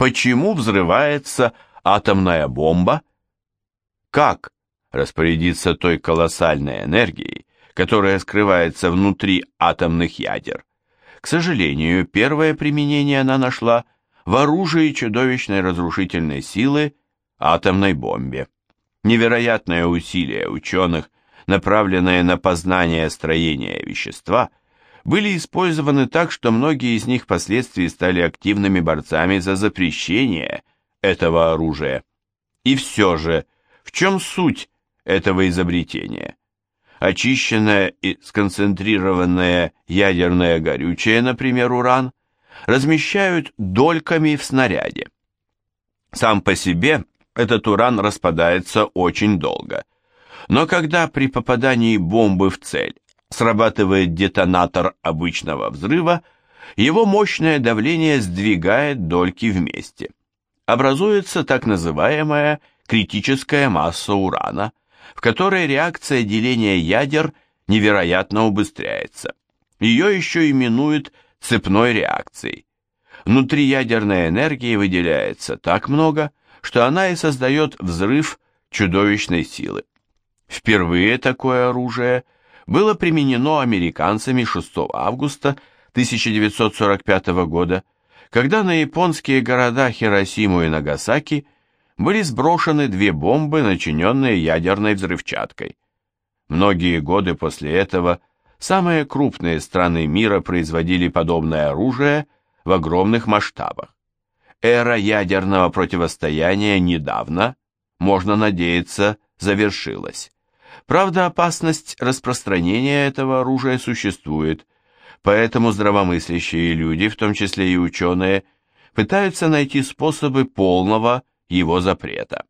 Почему взрывается атомная бомба? Как распорядиться той колоссальной энергией, которая скрывается внутри атомных ядер? К сожалению, первое применение она нашла в оружии чудовищной разрушительной силы атомной бомбе. Невероятное усилие ученых, направленное на познание строения вещества, были использованы так, что многие из них впоследствии стали активными борцами за запрещение этого оружия. И все же, в чем суть этого изобретения? Очищенное и сконцентрированное ядерное горючее, например, уран, размещают дольками в снаряде. Сам по себе этот уран распадается очень долго. Но когда при попадании бомбы в цель срабатывает детонатор обычного взрыва, его мощное давление сдвигает дольки вместе. Образуется так называемая критическая масса урана, в которой реакция деления ядер невероятно убыстряется. Ее еще именуют цепной реакцией. Внутриядерной энергии выделяется так много, что она и создает взрыв чудовищной силы. Впервые такое оружие – было применено американцами 6 августа 1945 года, когда на японские города Хиросиму и Нагасаки были сброшены две бомбы, начиненные ядерной взрывчаткой. Многие годы после этого самые крупные страны мира производили подобное оружие в огромных масштабах. Эра ядерного противостояния недавно, можно надеяться, завершилась. Правда, опасность распространения этого оружия существует, поэтому здравомыслящие люди, в том числе и ученые, пытаются найти способы полного его запрета.